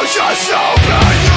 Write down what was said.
Close yourself and